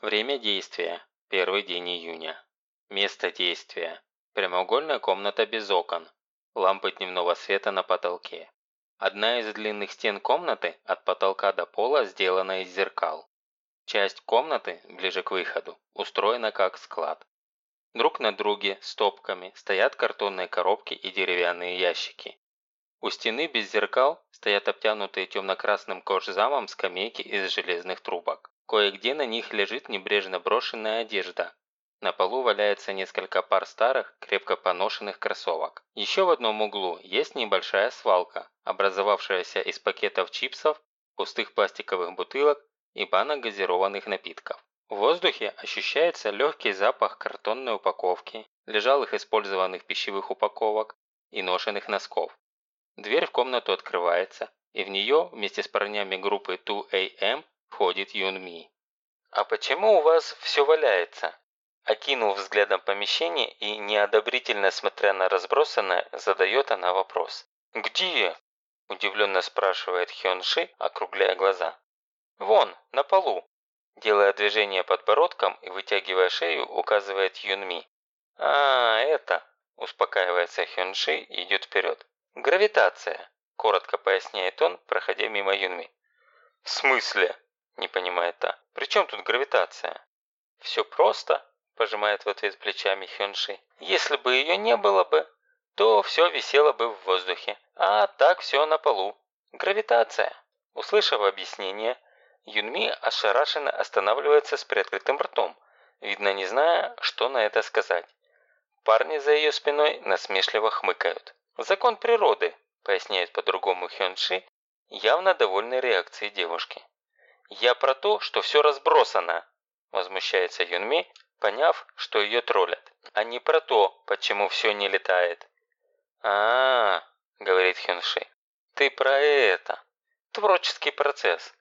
Время действия – первый день июня. Место действия – прямоугольная комната без окон, лампы дневного света на потолке. Одна из длинных стен комнаты от потолка до пола сделана из зеркал. Часть комнаты, ближе к выходу, устроена как склад. Друг на друге, стопками, стоят картонные коробки и деревянные ящики. У стены без зеркал стоят обтянутые темно-красным кожзамом скамейки из железных трубок. Кое-где на них лежит небрежно брошенная одежда. На полу валяется несколько пар старых, крепко поношенных кроссовок. Еще в одном углу есть небольшая свалка, образовавшаяся из пакетов чипсов, пустых пластиковых бутылок и банок газированных напитков. В воздухе ощущается легкий запах картонной упаковки, лежалых использованных пищевых упаковок и ношенных носков. Дверь в комнату открывается, и в нее вместе с парнями группы 2AM Входит Юнми. «А почему у вас все валяется?» Окинув взглядом помещение и неодобрительно смотря на разбросанное, задает она вопрос. «Где?» – удивленно спрашивает Хёнши, округляя глаза. «Вон, на полу». Делая движение подбородком и вытягивая шею, указывает Юнми. «А, это...» – успокаивается Хёнши и идет вперед. «Гравитация», – коротко поясняет он, проходя мимо Юнми. «В смысле?» Не понимает та. «При чем тут гравитация?» «Все просто», пожимает в ответ плечами Хёнши. «Если бы ее не было бы, то все висело бы в воздухе, а так все на полу. Гравитация». Услышав объяснение, Юнми ошарашенно останавливается с приоткрытым ртом, видно не зная, что на это сказать. Парни за ее спиной насмешливо хмыкают. «Закон природы», поясняет по-другому Хёнши, явно довольной реакцией девушки. «Я про то, что все разбросано», – возмущается Юнми, поняв, что ее троллят, а не про то, почему все не летает. а, -а, -а говорит Хюнши, – «ты про это. Творческий процесс».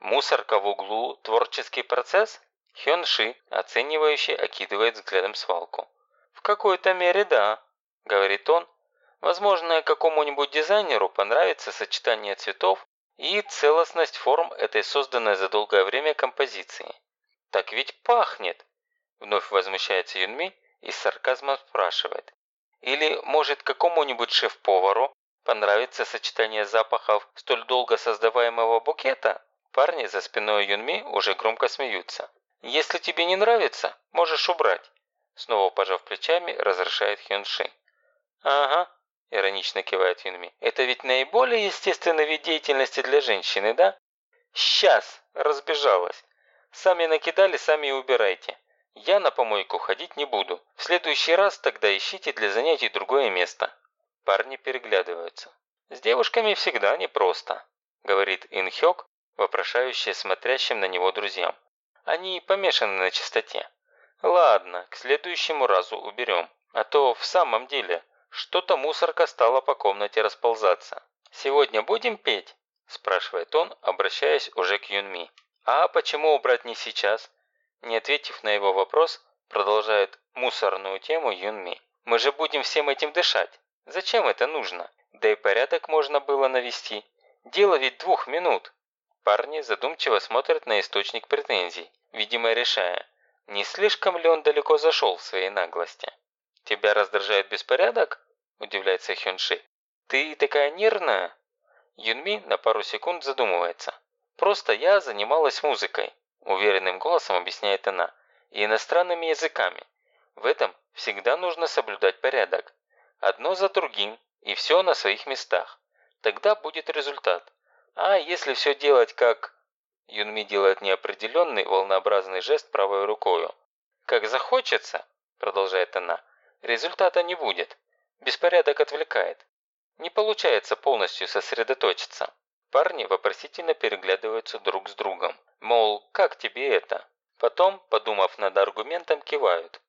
«Мусорка в углу – творческий процесс?» Хёнши, оценивающий, окидывает взглядом свалку. «В какой-то мере да», – говорит он. «Возможно, какому-нибудь дизайнеру понравится сочетание цветов и целостность форм этой созданной за долгое время композиции. «Так ведь пахнет!» Вновь возмущается Юнми и с сарказмом спрашивает. «Или, может, какому-нибудь шеф-повару понравится сочетание запахов столь долго создаваемого букета?» Парни за спиной Юнми уже громко смеются. «Если тебе не нравится, можешь убрать», снова пожав плечами, разрешает Хёнши. «Ага, Иронично кивает Юнми. Это ведь наиболее естественный вид деятельности для женщины, да? Сейчас! Разбежалась. Сами накидали, сами и убирайте. Я на помойку ходить не буду. В следующий раз тогда ищите для занятий другое место. Парни переглядываются. С девушками всегда непросто, говорит Инхёк, вопрошающая смотрящим на него друзьям. Они помешаны на чистоте. Ладно, к следующему разу уберем. А то в самом деле что-то мусорка стала по комнате расползаться. «Сегодня будем петь?» – спрашивает он, обращаясь уже к Юнми. «А почему убрать не сейчас?» Не ответив на его вопрос, продолжает мусорную тему Юнми. «Мы же будем всем этим дышать. Зачем это нужно? Да и порядок можно было навести. Дело ведь двух минут». Парни задумчиво смотрят на источник претензий, видимо решая, не слишком ли он далеко зашел в своей наглости. «Тебя раздражает беспорядок?» – удивляется Хёнши. «Ты такая нервная?» Юнми на пару секунд задумывается. «Просто я занималась музыкой», – уверенным голосом объясняет она, – «и иностранными языками. В этом всегда нужно соблюдать порядок. Одно за другим, и все на своих местах. Тогда будет результат. А если все делать как...» Юнми делает неопределенный волнообразный жест правой рукой. «Как захочется», – продолжает она, результата не будет. Беспорядок отвлекает. Не получается полностью сосредоточиться. Парни вопросительно переглядываются друг с другом. Мол, как тебе это? Потом, подумав над аргументом, кивают.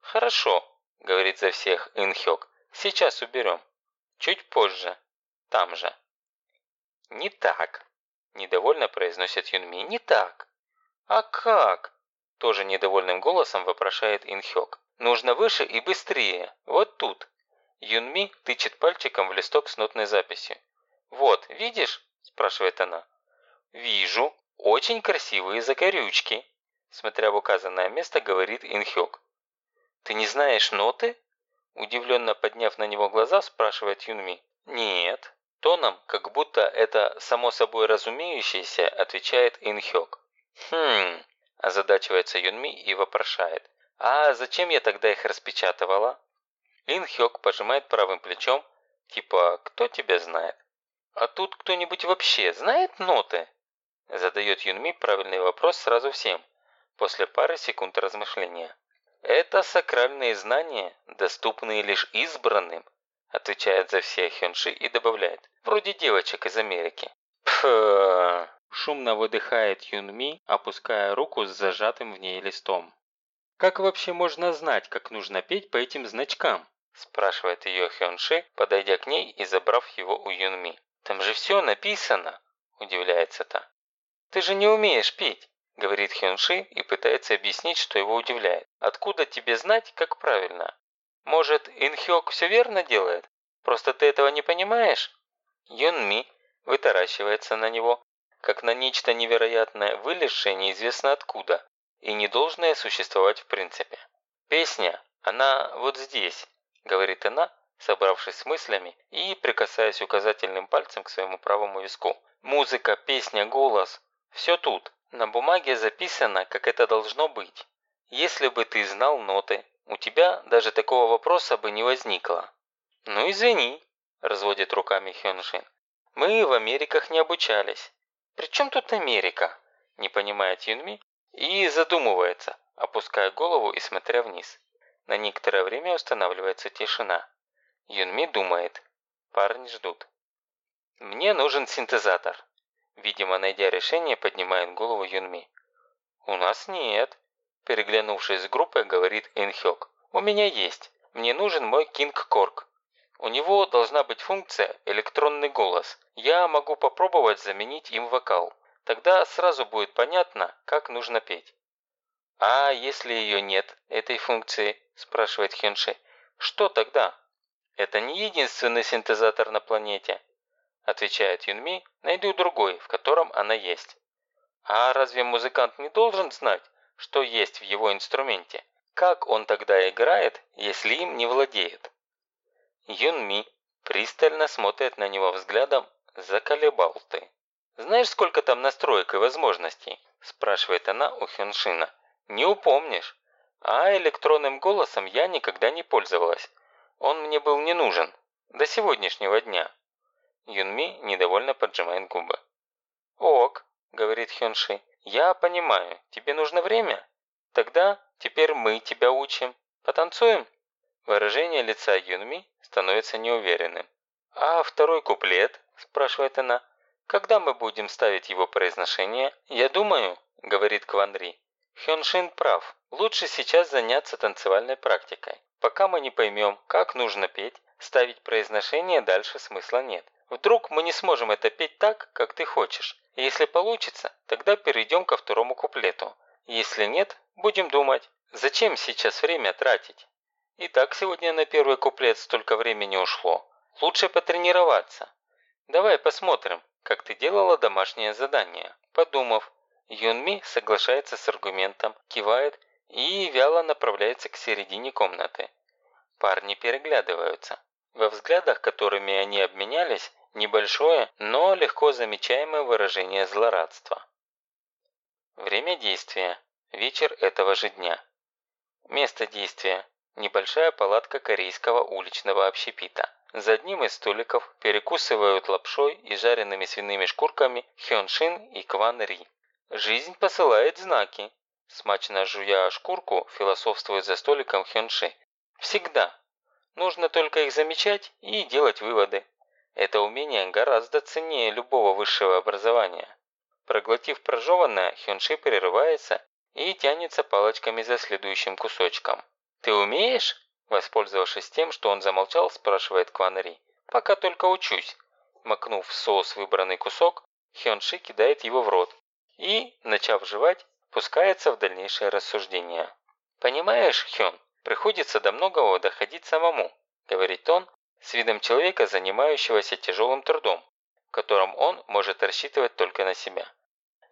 «Хорошо», – говорит за всех Инхёк. «Сейчас уберем. Чуть позже. Там же». «Не так», – недовольно произносит Юнми. «Не так». «А как?» – тоже недовольным голосом вопрошает Инхёк. Нужно выше и быстрее. Вот тут. Юнми тычет пальчиком в листок с нотной записью. «Вот, видишь?» – спрашивает она. «Вижу. Очень красивые закорючки», – смотря в указанное место, говорит Инхёк. «Ты не знаешь ноты?» Удивленно подняв на него глаза, спрашивает Юнми. «Нет». Тоном, как будто это само собой разумеющееся, отвечает Инхёк. «Хм...» – озадачивается Юнми и вопрошает. «А зачем я тогда их распечатывала?» Инхёк пожимает правым плечом, типа «Кто тебя знает?» «А тут кто-нибудь вообще знает ноты?» Задает Юнми правильный вопрос сразу всем, после пары секунд размышления. «Это сакральные знания, доступные лишь избранным», отвечает за всех Хёнши и добавляет. «Вроде девочек из Америки». Пф. Шумно выдыхает Юнми, опуская руку с зажатым в ней листом. «Как вообще можно знать, как нужно петь по этим значкам?» спрашивает ее Хёнши, подойдя к ней и забрав его у Юнми. «Там же все написано!» удивляется та. «Ты же не умеешь петь!» говорит Хёнши и пытается объяснить, что его удивляет. «Откуда тебе знать, как правильно? Может, Инхёк все верно делает? Просто ты этого не понимаешь?» Юнми вытаращивается на него, как на нечто невероятное, вылезшее неизвестно откуда и не должное существовать в принципе. «Песня, она вот здесь», – говорит она, собравшись с мыслями и прикасаясь указательным пальцем к своему правому виску. «Музыка, песня, голос – все тут. На бумаге записано, как это должно быть. Если бы ты знал ноты, у тебя даже такого вопроса бы не возникло». «Ну извини», – разводит руками Хёншин. «Мы в Америках не обучались». «При чем тут Америка?» – не понимает Юнми и задумывается, опуская голову и смотря вниз. На некоторое время устанавливается тишина. Юнми думает. Парни ждут. «Мне нужен синтезатор», Видимо, найдя решение, поднимает голову Юнми. «У нас нет», – переглянувшись с группой, говорит Инхёк. «У меня есть. Мне нужен мой Кинг Корк. У него должна быть функция «электронный голос». Я могу попробовать заменить им вокал. Тогда сразу будет понятно, как нужно петь». «А если ее нет, этой функции?» – спрашивает Хёнши. «Что тогда?» «Это не единственный синтезатор на планете. Отвечает Юнми, найду другой, в котором она есть. А разве музыкант не должен знать, что есть в его инструменте? Как он тогда играет, если им не владеет? Юнми пристально смотрит на него взглядом «Заколебал ты». «Знаешь, сколько там настроек и возможностей?» спрашивает она у Хёншина. «Не упомнишь. А электронным голосом я никогда не пользовалась. Он мне был не нужен. До сегодняшнего дня. Юнми недовольно поджимает губы. «Ок», – говорит Хёнши, – «я понимаю, тебе нужно время? Тогда теперь мы тебя учим. Потанцуем?» Выражение лица Юнми становится неуверенным. «А второй куплет?» – спрашивает она. «Когда мы будем ставить его произношение?» «Я думаю», – говорит Кванри. Хёншин прав. Лучше сейчас заняться танцевальной практикой. Пока мы не поймем, как нужно петь, ставить произношение дальше смысла нет. Вдруг мы не сможем это петь так, как ты хочешь. Если получится, тогда перейдем ко второму куплету. Если нет, будем думать, зачем сейчас время тратить. И так сегодня на первый куплет столько времени ушло. Лучше потренироваться. Давай посмотрим, как ты делала домашнее задание. Подумав, Юнми соглашается с аргументом, кивает и вяло направляется к середине комнаты. Парни переглядываются. Во взглядах, которыми они обменялись, Небольшое, но легко замечаемое выражение злорадства. Время действия. Вечер этого же дня. Место действия. Небольшая палатка корейского уличного общепита. За одним из столиков перекусывают лапшой и жареными свиными шкурками Хёншин и Кван Ри. «Жизнь посылает знаки», – смачно жуя шкурку, философствует за столиком Хёнши. «Всегда. Нужно только их замечать и делать выводы. Это умение гораздо ценнее любого высшего образования. Проглотив прожеванное, Хёнши прерывается и тянется палочками за следующим кусочком. «Ты умеешь?» Воспользовавшись тем, что он замолчал, спрашивает Кванари. «Пока только учусь». Макнув в соус выбранный кусок, Хёнши кидает его в рот и, начав жевать, пускается в дальнейшее рассуждение. «Понимаешь, Хён, приходится до многого доходить самому», говорит он, с видом человека, занимающегося тяжелым трудом, в котором он может рассчитывать только на себя.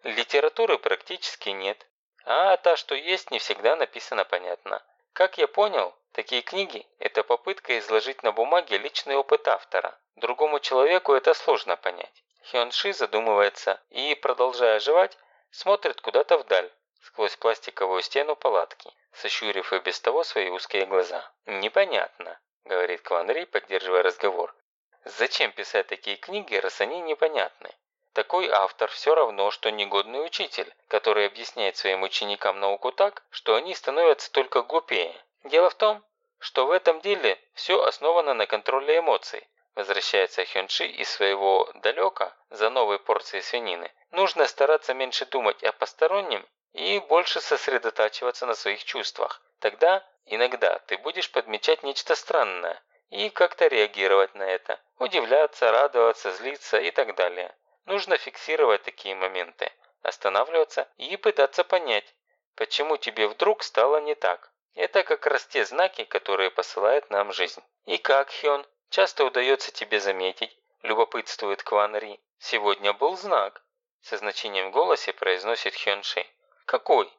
Литературы практически нет. А та, что есть, не всегда написано понятно. Как я понял, такие книги – это попытка изложить на бумаге личный опыт автора. Другому человеку это сложно понять. Хён Ши задумывается и, продолжая жевать, смотрит куда-то вдаль, сквозь пластиковую стену палатки, сощурив и без того свои узкие глаза. «Непонятно», – говорит Кван Ри, поддерживая разговор. «Зачем писать такие книги, раз они непонятны? Такой автор все равно, что негодный учитель, который объясняет своим ученикам науку так, что они становятся только глупее. Дело в том, что в этом деле все основано на контроле эмоций. Возвращается Хёнши из своего далека за новой порцией свинины. Нужно стараться меньше думать о постороннем и больше сосредотачиваться на своих чувствах. Тогда, иногда, ты будешь подмечать нечто странное и как-то реагировать на это. Удивляться, радоваться, злиться и так далее. Нужно фиксировать такие моменты, останавливаться и пытаться понять, почему тебе вдруг стало не так. Это как раз те знаки, которые посылает нам жизнь. И как, Хён, часто удается тебе заметить, любопытствует Кван Ри. Сегодня был знак. Со значением в голосе произносит Хён Ши. Какой?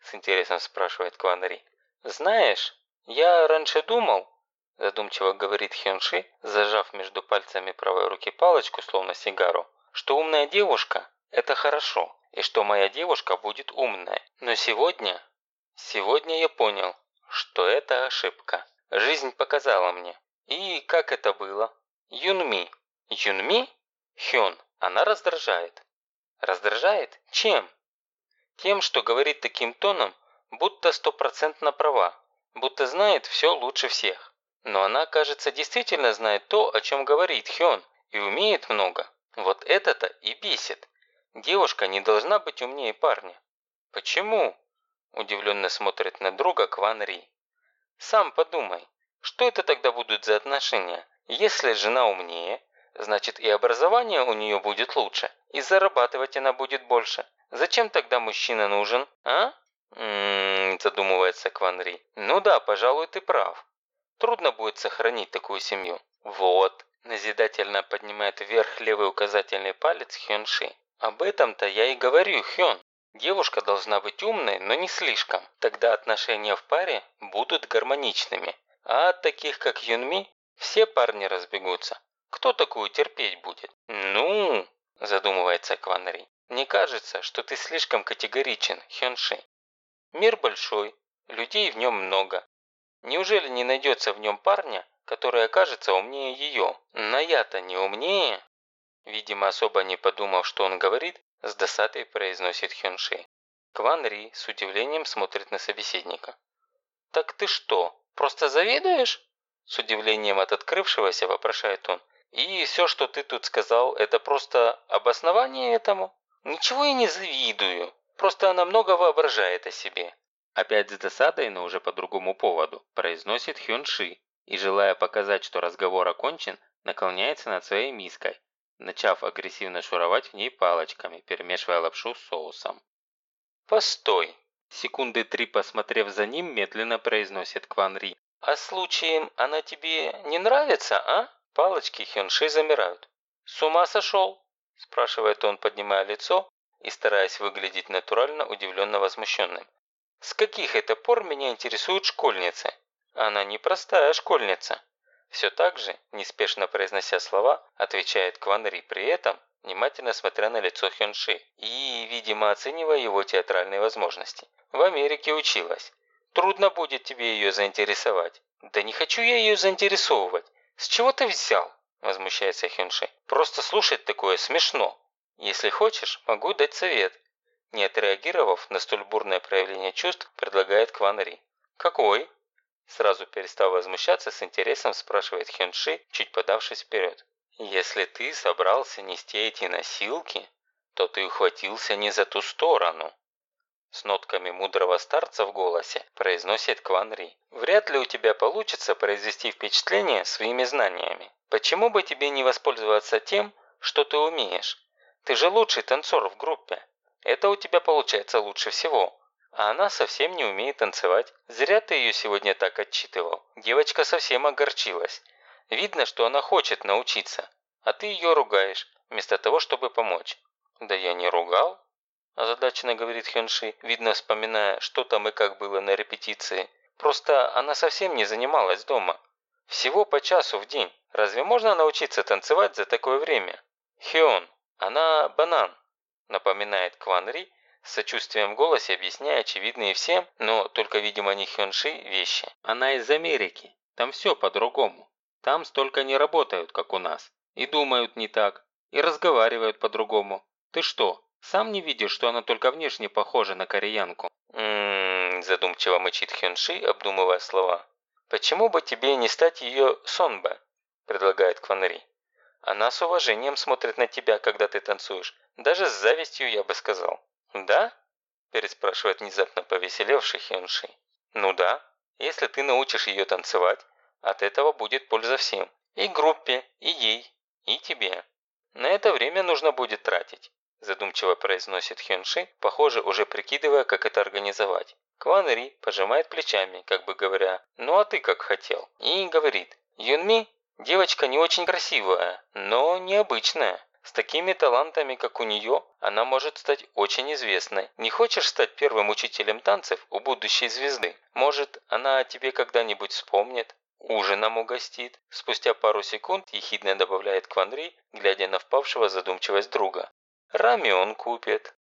С интересом спрашивает Кван Ри. Знаешь, я раньше думал, задумчиво говорит Хён Ши, зажав между пальцами правой руки палочку, словно сигару, что умная девушка – это хорошо, и что моя девушка будет умная. Но сегодня, сегодня я понял, что это ошибка. Жизнь показала мне. И как это было? Юнми. Юнми? Хён. Она раздражает. Раздражает? Чем? Тем, что говорит таким тоном, будто стопроцентно права, будто знает все лучше всех. Но она, кажется, действительно знает то, о чем говорит Хён, и умеет много. Вот это-то и бесит. Девушка не должна быть умнее парня. Почему? Удивленно смотрит на друга Кван Ри. Сам подумай, что это тогда будут за отношения? Если жена умнее, значит и образование у нее будет лучше, и зарабатывать она будет больше. Зачем тогда мужчина нужен, а? Ммм, задумывается Кван Ри. Ну да, пожалуй, ты прав. Трудно будет сохранить такую семью. Вот, Назидательно поднимает вверх левый указательный палец Хёнши. Об этом-то я и говорю, Хён. Девушка должна быть умной, но не слишком. Тогда отношения в паре будут гармоничными. А от таких, как Юнми, все парни разбегутся. Кто такую терпеть будет? Ну, задумывается Кванри. Мне кажется, что ты слишком категоричен, Хёнши. Мир большой, людей в нем много. Неужели не найдется в нем парня, который окажется умнее ее. Но я-то не умнее. Видимо, особо не подумав, что он говорит, с досадой произносит Хёнши. Кван Ри с удивлением смотрит на собеседника. «Так ты что, просто завидуешь?» С удивлением от открывшегося вопрошает он. «И все, что ты тут сказал, это просто обоснование этому?» «Ничего я не завидую, просто она много воображает о себе». Опять с досадой, но уже по другому поводу, произносит Хёнши, и, желая показать, что разговор окончен, наклоняется над своей миской, начав агрессивно шуровать в ней палочками, перемешивая лапшу с соусом. «Постой!» Секунды три посмотрев за ним, медленно произносит Кван Ри. «А случаем она тебе не нравится, а?» Палочки Хёнши замирают. «С ума сошел?» спрашивает он, поднимая лицо и стараясь выглядеть натурально удивленно возмущенным. «С каких это пор меня интересуют школьницы?» Она непростая школьница. Все так же, неспешно произнося слова, отвечает Кванри при этом, внимательно смотря на лицо Хёнши и, видимо, оценивая его театральные возможности. В Америке училась. Трудно будет тебе ее заинтересовать. Да не хочу я ее заинтересовывать. С чего ты взял? Возмущается Хёнши. Просто слушать такое смешно. Если хочешь, могу дать совет. Не отреагировав на столь бурное проявление чувств, предлагает Кванри. Какой? Сразу перестав возмущаться, с интересом спрашивает Хёнши, чуть подавшись вперед. «Если ты собрался нести эти носилки, то ты ухватился не за ту сторону». С нотками мудрого старца в голосе произносит Кван Ри. «Вряд ли у тебя получится произвести впечатление своими знаниями. Почему бы тебе не воспользоваться тем, что ты умеешь? Ты же лучший танцор в группе. Это у тебя получается лучше всего. А она совсем не умеет танцевать. Зря ты ее сегодня так отчитывал. Девочка совсем огорчилась. Видно, что она хочет научиться. А ты ее ругаешь, вместо того, чтобы помочь. Да я не ругал. озадаченно говорит Хёнши, видно вспоминая, что там и как было на репетиции. Просто она совсем не занималась дома. Всего по часу в день. Разве можно научиться танцевать за такое время? Хён, она банан, напоминает Кван Ри, с сочувствием в голосе объясняя очевидные всем, но только, видимо, не Хёнши, вещи. Она из Америки. Там все по-другому. Там столько не работают, как у нас. И думают не так. И разговаривают по-другому. Ты что, сам не видишь, что она только внешне похожа на кореянку? «М-м-м», задумчиво мычит Хёнши, обдумывая слова. «Почему бы тебе не стать ее Сонбе?» – предлагает Кванари. «Она с уважением смотрит на тебя, когда ты танцуешь. Даже с завистью, я бы сказал». «Да?» – переспрашивает внезапно повеселевший Хёнши. «Ну да. Если ты научишь ее танцевать, от этого будет польза всем. И группе, и ей, и тебе. На это время нужно будет тратить», – задумчиво произносит Хёнши, похоже, уже прикидывая, как это организовать. Кван Ри пожимает плечами, как бы говоря, «Ну а ты как хотел?» И говорит, «Юнми – девочка не очень красивая, но необычная». С такими талантами, как у нее, она может стать очень известной. Не хочешь стать первым учителем танцев у будущей звезды? Может, она о тебе когда-нибудь вспомнит? Ужином угостит. Спустя пару секунд ехидно добавляет Кванри, глядя на впавшего задумчивость друга. Рамен купит.